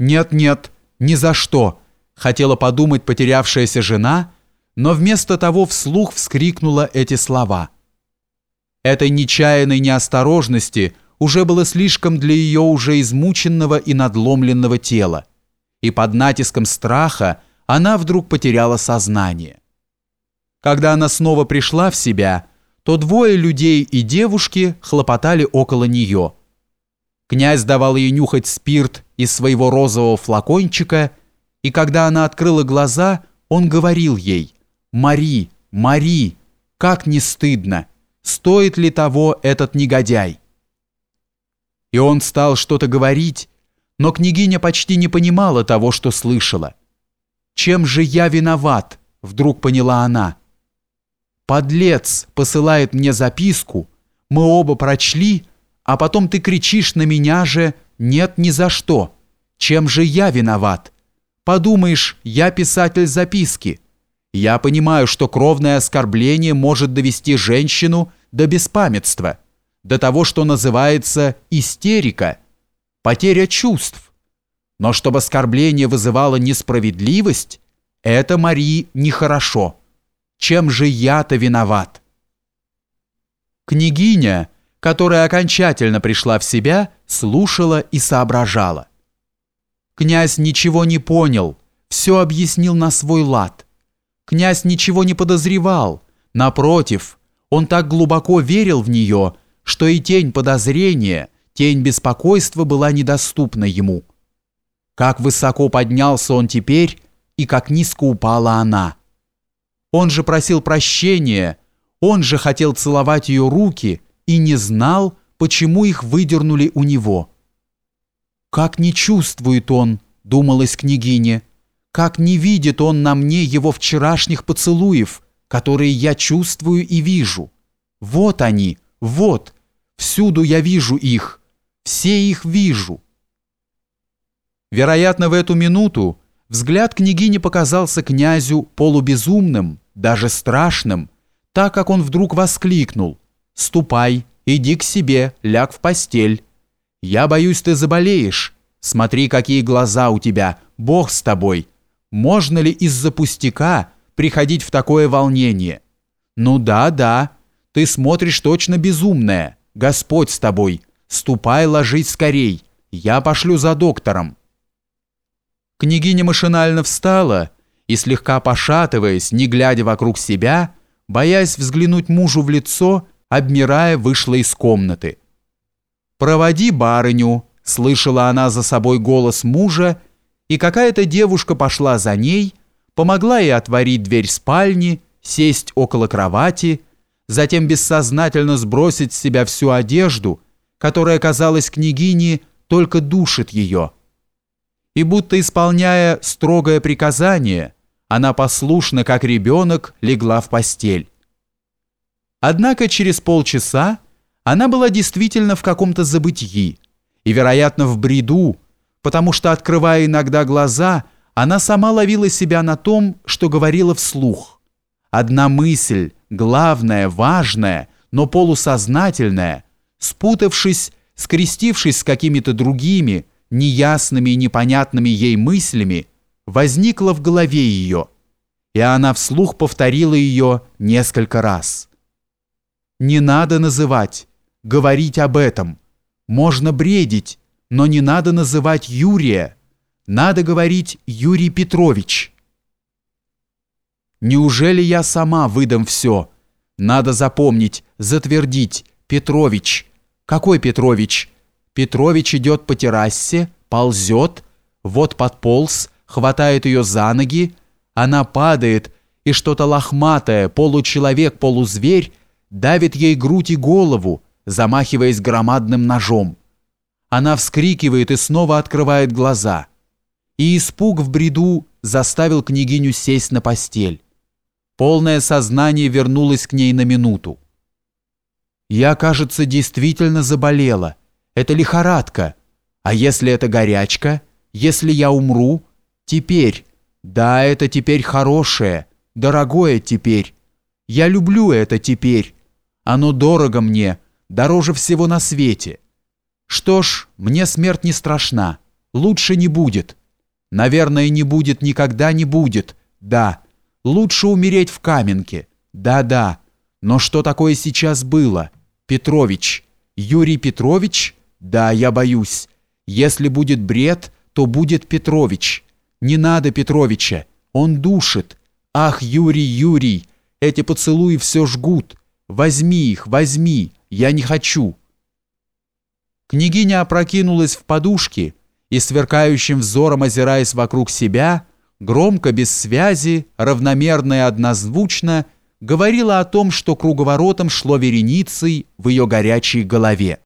«Нет-нет, ни за что!» – хотела подумать потерявшаяся жена, но вместо того вслух вскрикнула эти слова. Этой нечаянной неосторожности уже было слишком для ее уже измученного и надломленного тела, и под натиском страха она вдруг потеряла сознание. Когда она снова пришла в себя, то двое людей и девушки хлопотали около нее – Князь давал ей нюхать спирт из своего розового флакончика, и когда она открыла глаза, он говорил ей «Мари, Мари, как не стыдно! Стоит ли того этот негодяй?» И он стал что-то говорить, но княгиня почти не понимала того, что слышала. «Чем же я виноват?» — вдруг поняла она. «Подлец посылает мне записку, мы оба прочли, а потом ты кричишь на меня же «нет ни за что». Чем же я виноват? Подумаешь, я писатель записки. Я понимаю, что кровное оскорбление может довести женщину до беспамятства, до того, что называется истерика, потеря чувств. Но чтобы оскорбление вызывало несправедливость, это, Марии, нехорошо. Чем же я-то виноват? Княгиня, которая окончательно пришла в себя, слушала и соображала. Князь ничего не понял, все объяснил на свой лад. Князь ничего не подозревал, напротив, он так глубоко верил в нее, что и тень подозрения, тень беспокойства была недоступна ему. Как высоко поднялся он теперь и как низко упала она. Он же просил прощения, он же хотел целовать ее руки, и не знал, почему их выдернули у него. «Как не чувствует он», — думалась княгиня, «как не видит он на мне его вчерашних поцелуев, которые я чувствую и вижу. Вот они, вот, всюду я вижу их, все их вижу». Вероятно, в эту минуту взгляд княгини показался князю полубезумным, даже страшным, так как он вдруг воскликнул Ступай, иди к себе, ляг в постель. Я боюсь, ты заболеешь. Смотри, какие глаза у тебя, Бог с тобой. Можно ли из-за пустяка приходить в такое волнение? Ну да, да, ты смотришь точно безумная. Господь с тобой. Ступай, ложись скорей. Я пошлю за доктором. Княгиня машинально встала и, слегка пошатываясь, не глядя вокруг себя, боясь взглянуть мужу в лицо, обмирая, вышла из комнаты. «Проводи барыню», — слышала она за собой голос мужа, и какая-то девушка пошла за ней, помогла ей отворить дверь спальни, сесть около кровати, затем бессознательно сбросить с себя всю одежду, которая, казалось княгине, только душит ее. И будто исполняя строгое приказание, она послушно, как ребенок, легла в постель. Однако через полчаса она была действительно в каком-то забытии и, вероятно, в бреду, потому что, открывая иногда глаза, она сама ловила себя на том, что говорила вслух. Одна мысль, главная, важная, но полусознательная, спутавшись, скрестившись с какими-то другими, неясными и непонятными ей мыслями, возникла в голове ее, и она вслух повторила ее несколько раз. Не надо называть, говорить об этом. Можно бредить, но не надо называть Юрия. Надо говорить Юрий Петрович. Неужели я сама выдам все? Надо запомнить, затвердить. Петрович. Какой Петрович? Петрович идет по террасе, ползет, вот подполз, хватает ее за ноги, она падает, и что-то лохматое, получеловек-полузверь давит ей грудь и голову, замахиваясь громадным ножом. Она вскрикивает и снова открывает глаза. И испуг в бреду заставил княгиню сесть на постель. Полное сознание вернулось к ней на минуту. «Я, кажется, действительно заболела. Это лихорадка. А если это горячка? Если я умру? Теперь. Да, это теперь хорошее, дорогое теперь. Я люблю это теперь. Оно дорого мне, дороже всего на свете. Что ж, мне смерть не страшна. Лучше не будет. Наверное, не будет, никогда не будет. Да. Лучше умереть в Каменке. Да-да. Но что такое сейчас было? Петрович. Юрий Петрович? Да, я боюсь. Если будет бред, то будет Петрович. Не надо Петровича. Он душит. Ах, Юрий, Юрий, эти поцелуи все жгут. Возьми их, возьми. Я не хочу. Княгиня опрокинулась в подушки и, сверкающим взором озираясь вокруг себя, громко, без связи, равномерно и однозвучно, говорила о том, что круговоротом шло вереницей в ее горячей голове.